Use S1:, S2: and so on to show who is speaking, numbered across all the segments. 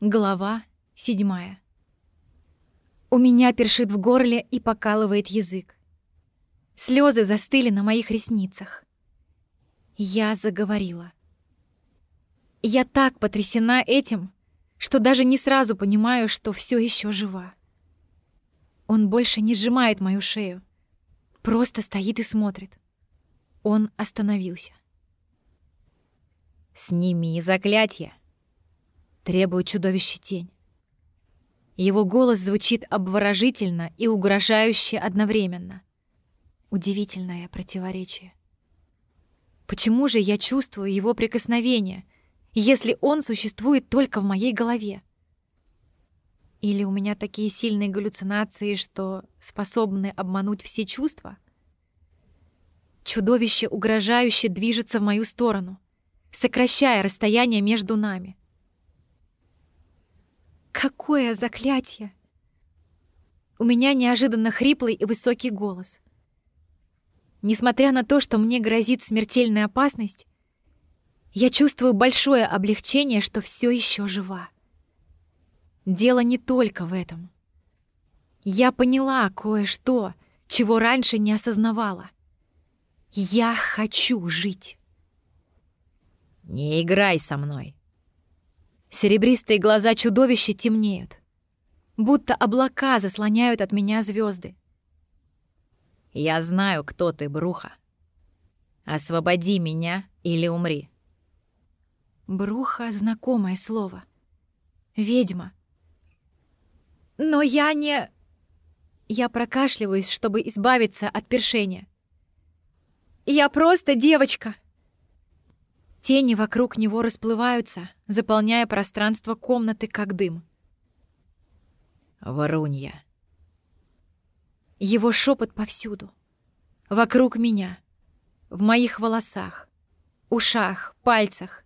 S1: Глава седьмая. У меня першит в горле и покалывает язык. Слезы застыли на моих ресницах. Я заговорила. Я так потрясена этим, что даже не сразу понимаю, что все еще жива. Он больше не сжимает мою шею, просто стоит и смотрит. Он остановился.
S2: «Сними заклятие!»
S1: Требует чудовище тень. Его голос звучит обворожительно и угрожающе одновременно. Удивительное противоречие. Почему же я чувствую его прикосновение, если он существует только в моей голове? Или у меня такие сильные галлюцинации, что способны обмануть все чувства? Чудовище угрожающе движется в мою сторону, сокращая расстояние между нами. Какое заклятие! У меня неожиданно хриплый и высокий голос. Несмотря на то, что мне грозит смертельная опасность, я чувствую большое облегчение, что все еще жива. Дело не только в этом. Я поняла кое-что, чего раньше не осознавала. Я хочу жить.
S2: «Не играй со мной»,
S1: Серебристые глаза чудовища темнеют, будто облака заслоняют от меня звезды.
S2: «Я знаю, кто ты, Бруха. Освободи меня или умри».
S1: Бруха — знакомое слово. Ведьма. Но я не... Я прокашливаюсь, чтобы избавиться от першения. Я просто девочка. Тени вокруг него расплываются, заполняя пространство комнаты, как дым.
S2: Воронья.
S1: Его шепот повсюду. Вокруг меня. В моих волосах, ушах, пальцах.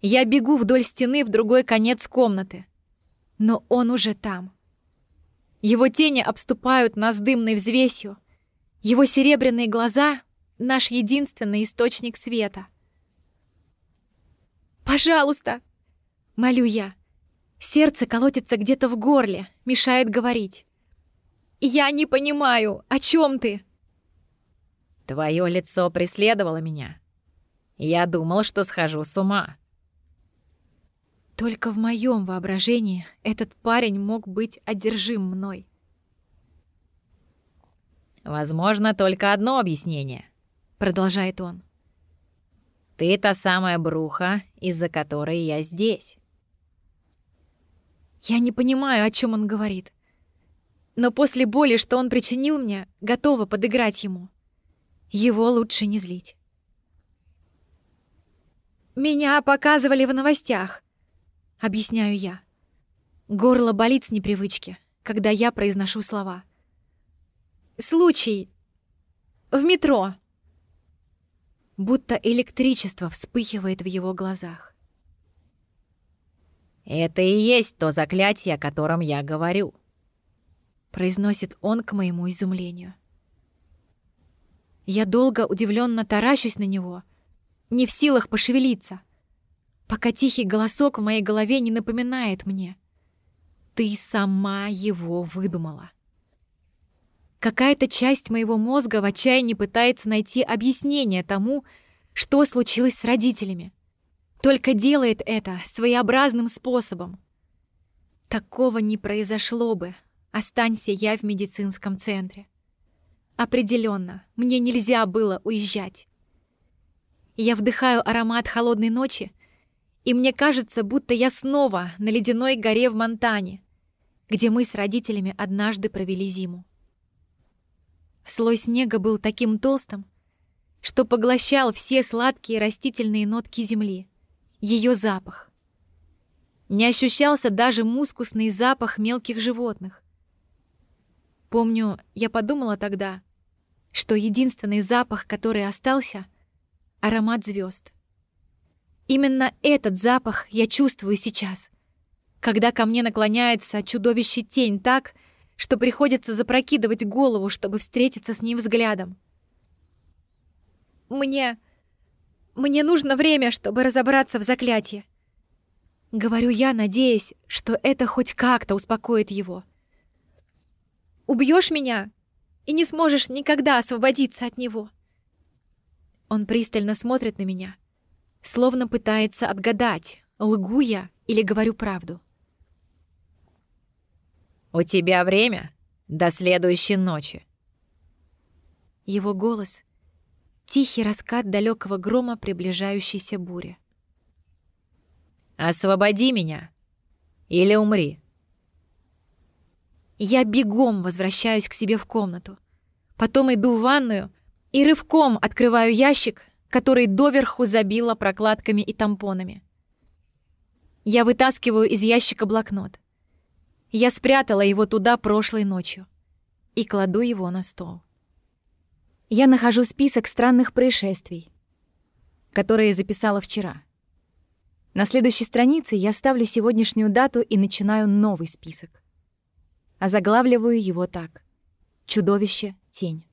S1: Я бегу вдоль стены в другой конец комнаты. Но он уже там. Его тени обступают нас дымной взвесью. Его серебряные глаза — наш единственный источник света — Пожалуйста!» Молю я. Сердце колотится где-то в горле, мешает говорить. «Я не понимаю, о чем ты?»
S2: «Твое лицо преследовало меня. Я думал, что схожу с ума».
S1: Только в моем воображении этот парень мог быть одержим мной.
S2: «Возможно, только одно объяснение», — продолжает он. Ты та самая Бруха, из-за которой я здесь.
S1: Я не понимаю, о чем он говорит. Но после боли, что он причинил мне, готова подыграть ему. Его лучше не злить. «Меня показывали в новостях», — объясняю я. Горло болит с непривычки, когда я произношу слова. «Случай. В метро» будто электричество вспыхивает в его глазах.
S2: «Это и есть то заклятие, о котором я говорю», —
S1: произносит он к моему изумлению. Я долго удивленно таращусь на него, не в силах пошевелиться, пока тихий голосок в моей голове не напоминает мне. «Ты сама его выдумала». Какая-то часть моего мозга в отчаянии пытается найти объяснение тому, что случилось с родителями. Только делает это своеобразным способом. Такого не произошло бы, останься я в медицинском центре. Определенно, мне нельзя было уезжать. Я вдыхаю аромат холодной ночи, и мне кажется, будто я снова на ледяной горе в Монтане, где мы с родителями однажды провели зиму. Слой снега был таким толстым, что поглощал все сладкие растительные нотки земли, ее запах. Не ощущался даже мускусный запах мелких животных. Помню, я подумала тогда, что единственный запах, который остался — аромат звезд. Именно этот запах я чувствую сейчас, когда ко мне наклоняется чудовище тень так, что приходится запрокидывать голову, чтобы встретиться с ним взглядом. «Мне... мне нужно время, чтобы разобраться в заклятии», — Говорю я, надеясь, что это хоть как-то успокоит его. Убьешь меня и не сможешь никогда освободиться от него. Он пристально смотрит на меня, словно пытается отгадать, лгу я или говорю правду.
S2: «У тебя время до следующей ночи».
S1: Его голос — тихий раскат далекого грома приближающейся бури.
S2: «Освободи меня или умри».
S1: Я бегом возвращаюсь к себе в комнату. Потом иду в ванную и рывком открываю ящик, который доверху забила прокладками и тампонами. Я вытаскиваю из ящика блокнот. Я спрятала его туда прошлой ночью и кладу его на стол. Я нахожу список странных происшествий, которые записала вчера. На следующей странице я ставлю сегодняшнюю дату и начинаю новый список. Озаглавливаю его так. Чудовище, тень.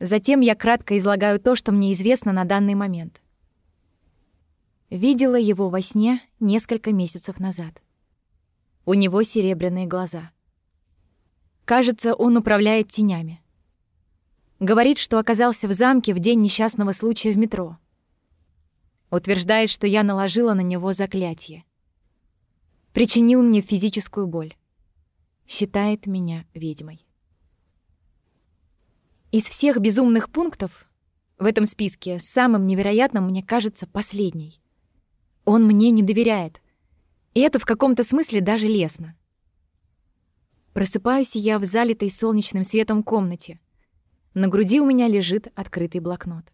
S1: Затем я кратко излагаю то, что мне известно на данный момент. Видела его во сне несколько месяцев назад. У него серебряные глаза. Кажется, он управляет тенями. Говорит, что оказался в замке в день несчастного случая в метро. Утверждает, что я наложила на него заклятие. Причинил мне физическую боль. Считает меня ведьмой. Из всех безумных пунктов в этом списке самым невероятным мне кажется последний. Он мне не доверяет. И это в каком-то смысле даже лестно. Просыпаюсь я в залитой солнечным светом комнате. На груди у меня лежит открытый блокнот.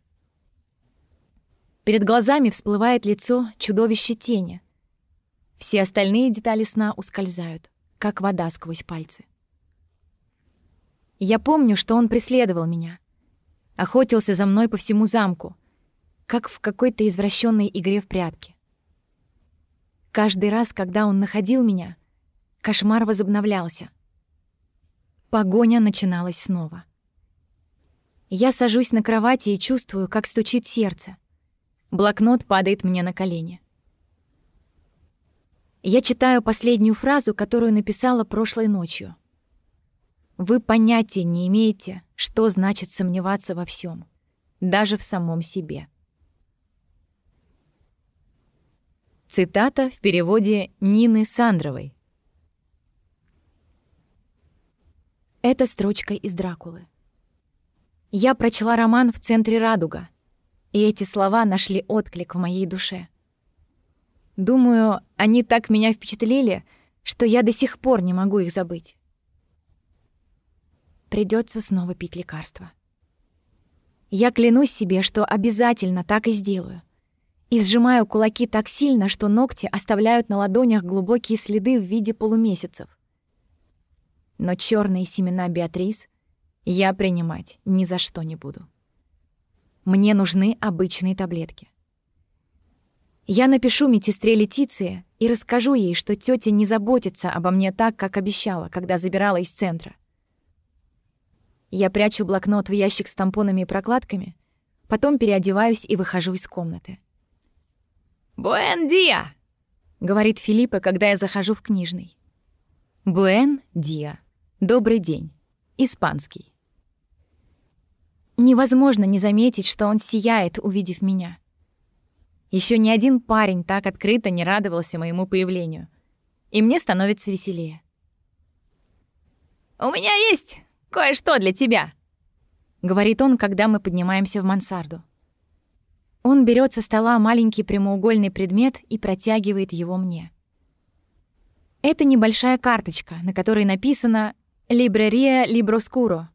S1: Перед глазами всплывает лицо чудовища тени. Все остальные детали сна ускользают, как вода сквозь пальцы. Я помню, что он преследовал меня. Охотился за мной по всему замку, как в какой-то извращенной игре в прятки. Каждый раз, когда он находил меня, кошмар возобновлялся. Погоня начиналась снова. Я сажусь на кровати и чувствую, как стучит сердце. Блокнот падает мне на колени. Я читаю последнюю фразу, которую написала прошлой ночью. Вы понятия не имеете, что значит сомневаться во всем, даже в самом себе. Цитата в переводе Нины Сандровой. Это строчка из «Дракулы». Я прочла роман в центре «Радуга», и эти слова нашли отклик в моей душе. Думаю, они так меня впечатлили, что я до сих пор не могу их забыть. Придется снова пить лекарства. Я клянусь себе, что обязательно так и сделаю и сжимаю кулаки так сильно, что ногти оставляют на ладонях глубокие следы в виде полумесяцев. Но черные семена Беатрис я принимать ни за что не буду. Мне нужны обычные таблетки. Я напишу медсестре Летиции и расскажу ей, что тетя не заботится обо мне так, как обещала, когда забирала из центра. Я прячу блокнот в ящик с тампонами и прокладками, потом переодеваюсь и выхожу из комнаты.
S2: «Буэн диа!»
S1: — говорит Филиппа, когда я захожу в книжный. «Буэн диа. Добрый день. Испанский». Невозможно не заметить, что он сияет, увидев меня. Еще ни один парень так открыто не радовался моему появлению. И мне становится веселее.
S2: «У меня есть кое-что для тебя», —
S1: говорит он, когда мы поднимаемся в мансарду. Он берет со стола маленький прямоугольный предмет и протягивает его мне. Это небольшая карточка, на которой написано «Либрерия Либроскуро»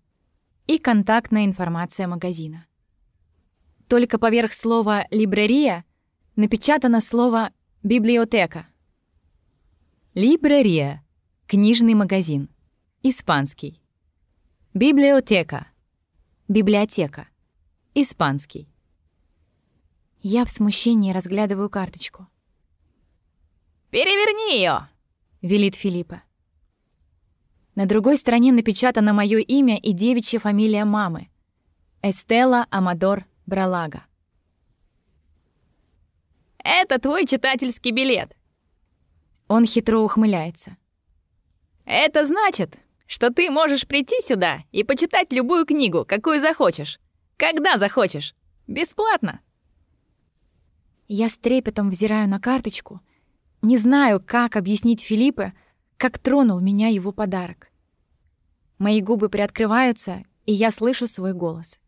S1: и контактная информация магазина. Только поверх слова «либрерия» напечатано слово «библиотека». Либрерия — книжный магазин, испанский. Библиотека — библиотека, испанский. Я в смущении разглядываю карточку.
S2: «Переверни ее,
S1: велит Филиппа. На другой стороне напечатано мое имя и девичья фамилия мамы. Эстела Амадор Бралага.
S2: «Это твой читательский билет»,
S1: Он хитро ухмыляется.
S2: «Это значит, что ты можешь прийти сюда и почитать любую книгу, какую захочешь. Когда захочешь. Бесплатно».
S1: Я с трепетом взираю на карточку, не знаю, как объяснить Филиппе, как тронул меня его подарок. Мои губы приоткрываются, и я слышу свой голос.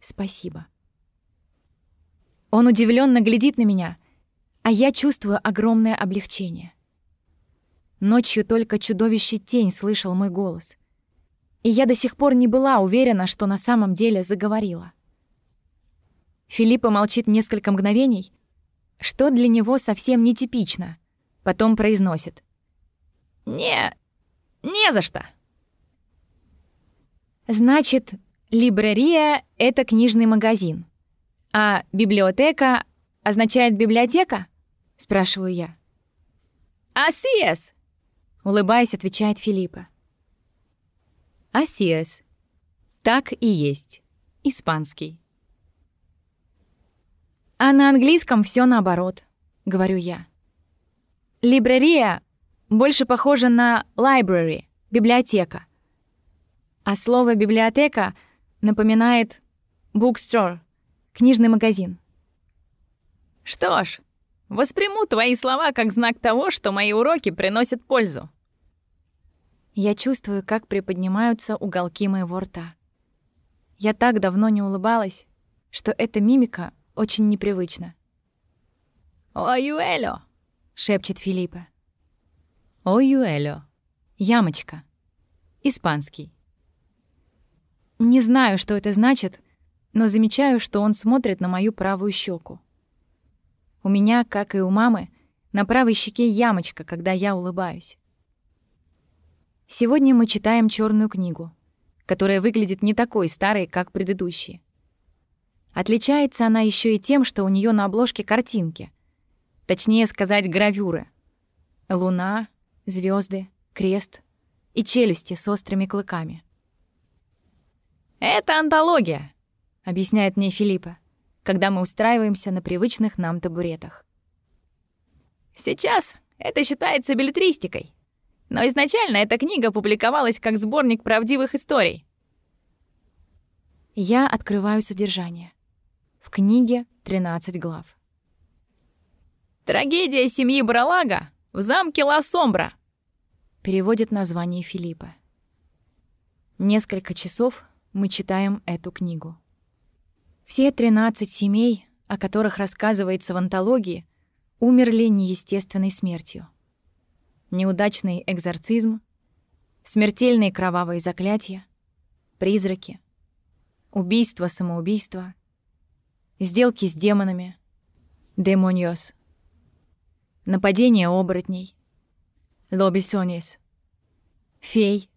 S1: «Спасибо». Он удивленно глядит на меня, а я чувствую огромное облегчение. Ночью только чудовище тень слышал мой голос. И я до сих пор не была уверена, что на самом деле заговорила. Филиппа молчит несколько мгновений, что для него совсем нетипично. Потом произносит.
S2: «Не, не за что».
S1: Значит, либрария — это книжный магазин. А библиотека означает библиотека? Спрашиваю я.
S2: «Асиес!»
S1: — улыбаясь, отвечает Филиппа.
S2: «Асиес. Так и есть. Испанский».
S1: А на английском все наоборот, говорю я. Либрария больше похожа на library, библиотека. А слово библиотека напоминает bookstore, книжный магазин.
S2: Что ж, восприму твои слова как знак того, что мои уроки приносят пользу.
S1: Я чувствую, как приподнимаются уголки моего рта. Я так давно не улыбалась, что эта мимика очень непривычна.
S2: «Оюэлё!»
S1: — шепчет Филиппа.
S2: «Оюэлё!»
S1: Ямочка.
S2: Испанский.
S1: Не знаю, что это значит, но замечаю, что он смотрит на мою правую щеку. У меня, как и у мамы, на правой щеке ямочка, когда я улыбаюсь. Сегодня мы читаем черную книгу, которая выглядит не такой старой, как предыдущие. Отличается она еще и тем, что у нее на обложке картинки. Точнее сказать, гравюры. Луна, звезды, крест и челюсти с острыми клыками.
S2: «Это антология», —
S1: объясняет мне Филиппа, когда мы устраиваемся на привычных нам табуретах.
S2: «Сейчас это считается билетристикой, но изначально эта книга публиковалась как сборник правдивых историй».
S1: Я открываю содержание. В книге 13 глав.
S2: «Трагедия семьи Бралага в замке Ла-Сомбра»,
S1: переводит название Филиппа. Несколько часов мы читаем эту книгу. Все 13 семей, о которых рассказывается в антологии, умерли неестественной смертью. Неудачный экзорцизм, смертельные кровавые заклятия, призраки, убийство-самоубийство, сделки с демонами, демониос, нападение оборотней, лобисонис, фей,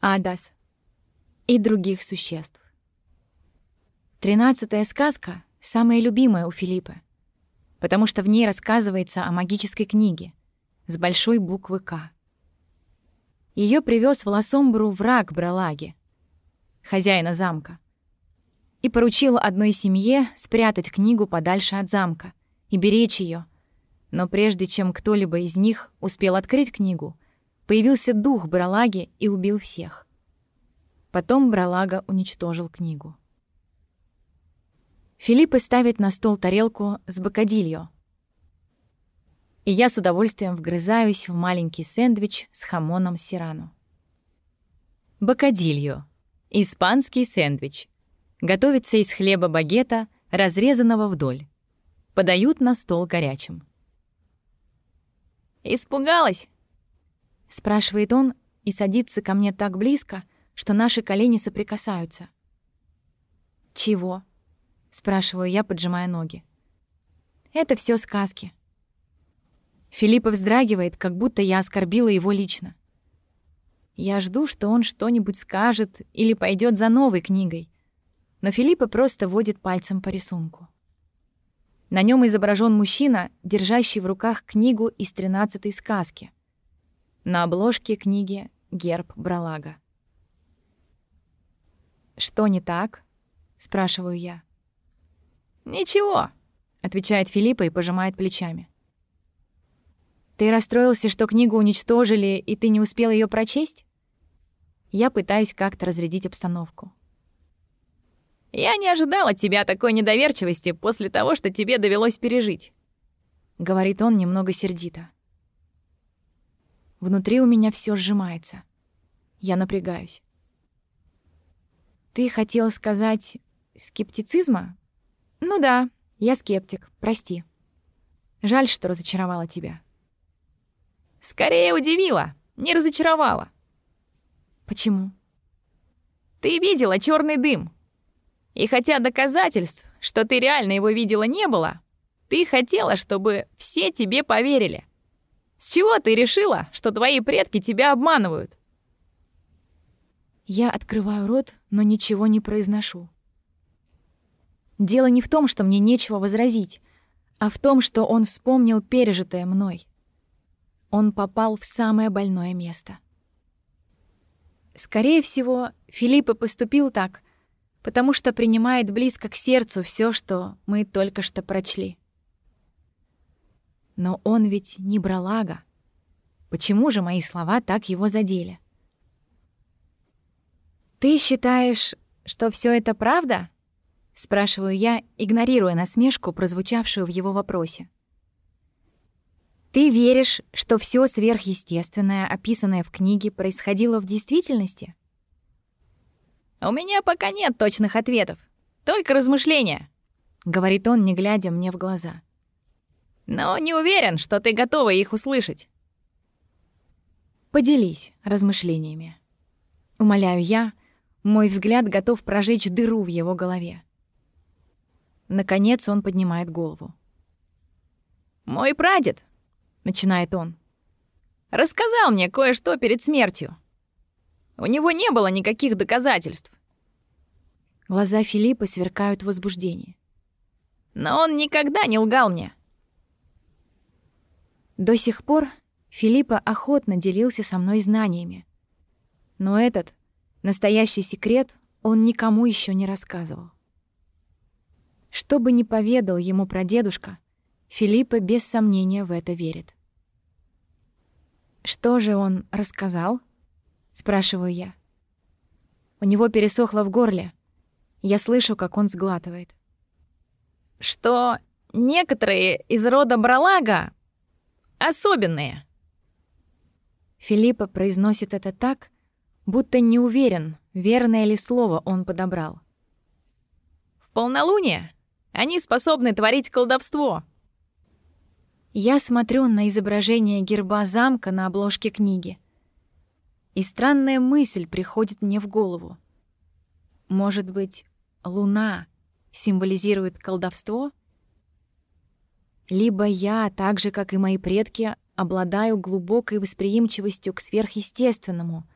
S1: адас. И других существ. Тринадцатая сказка — самая любимая у Филиппа, потому что в ней рассказывается о магической книге с большой буквы «К». Ее привез в Лосомбру враг Бралаги, хозяина замка и поручил одной семье спрятать книгу подальше от замка и беречь ее. Но прежде чем кто-либо из них успел открыть книгу, появился дух Бралаги и убил всех. Потом Бралага уничтожил книгу. Филиппа ставит на стол тарелку с бокадильо. И я с удовольствием вгрызаюсь в маленький сэндвич с хамоном сирану.
S2: Бокадильо. Испанский сэндвич. Готовится из хлеба багета, разрезанного вдоль. Подают на стол горячим. «Испугалась?»
S1: — спрашивает он и садится ко мне так близко, что наши колени соприкасаются. «Чего?» — спрашиваю я, поджимая ноги. «Это все сказки». Филиппа вздрагивает, как будто я оскорбила его лично. Я жду, что он что-нибудь скажет или пойдет за новой книгой, но Филиппа просто водит пальцем по рисунку. На нем изображен мужчина, держащий в руках книгу из тринадцатой сказки. На обложке книги герб Бралага. «Что не так?» — спрашиваю я.
S2: «Ничего», — отвечает Филиппа и пожимает плечами.
S1: Ты расстроился, что книгу уничтожили, и ты не успел ее прочесть? Я пытаюсь как-то разрядить обстановку.
S2: Я не ожидал от тебя такой недоверчивости после того, что тебе довелось пережить,
S1: говорит он немного сердито. Внутри у меня все сжимается. Я напрягаюсь. Ты хотел сказать скептицизма? Ну да, я скептик, прости. Жаль, что разочаровала тебя.
S2: Скорее удивила, не разочаровала.
S1: Почему?
S2: Ты видела черный дым. И хотя доказательств, что ты реально его видела, не было, ты хотела, чтобы все тебе поверили. С чего ты решила, что твои предки тебя обманывают?
S1: Я открываю рот, но ничего не произношу. Дело не в том, что мне нечего возразить, а в том, что он вспомнил пережитое мной. Он попал в самое больное место. Скорее всего, Филипп поступил так, потому что принимает близко к сердцу все, что мы только что прочли. Но он ведь не бралага. Почему же мои слова так его задели? «Ты считаешь, что все это правда?» — спрашиваю я, игнорируя насмешку, прозвучавшую в его вопросе. «Ты веришь, что все сверхъестественное, описанное в книге, происходило в действительности?»
S2: «У меня пока нет точных ответов, только размышления», — говорит он, не глядя мне в глаза. «Но не уверен, что ты готова их услышать».
S1: «Поделись размышлениями». Умоляю я, мой взгляд готов прожечь дыру в его голове. Наконец он поднимает голову.
S2: «Мой прадед», — начинает он, — «рассказал мне кое-что перед смертью. У него не было никаких доказательств».
S1: Глаза Филиппа сверкают в возбуждении.
S2: «Но он никогда не лгал мне».
S1: До сих пор Филиппа охотно делился со мной знаниями. Но этот настоящий секрет он никому еще не рассказывал. Что бы ни поведал ему про дедушка, Филиппа без сомнения в это верит. «Что же он рассказал?» — спрашиваю я. У него пересохло в горле. Я слышу, как он сглатывает.
S2: «Что некоторые из рода Бралага особенные».
S1: Филиппа произносит это так, будто не уверен, верное ли слово он подобрал.
S2: «В полнолуние они способны творить колдовство.
S1: Я смотрю на изображение герба замка на обложке книги. И странная мысль приходит мне в голову. Может быть, луна символизирует колдовство? Либо я, так же, как и мои предки, обладаю глубокой восприимчивостью к сверхъестественному,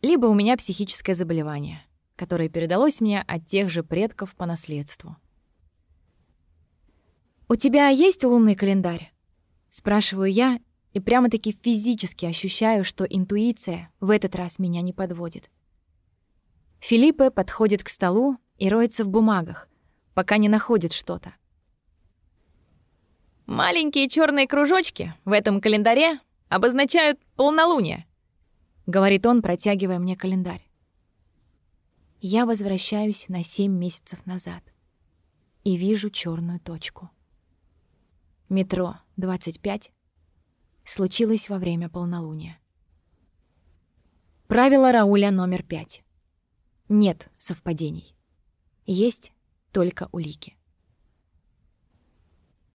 S1: либо у меня психическое заболевание, которое передалось мне от тех же предков по наследству. «У тебя есть лунный календарь?» Спрашиваю я и прямо-таки физически ощущаю, что интуиция в этот раз меня не подводит. Филиппе подходит к столу и роется в бумагах, пока не находит что-то.
S2: «Маленькие черные кружочки в этом календаре обозначают полнолуние», — говорит он, протягивая мне календарь.
S1: Я возвращаюсь на семь месяцев назад и вижу черную точку. Метро 25 случилось во время полнолуния. Правило Рауля номер пять. Нет совпадений. Есть только улики.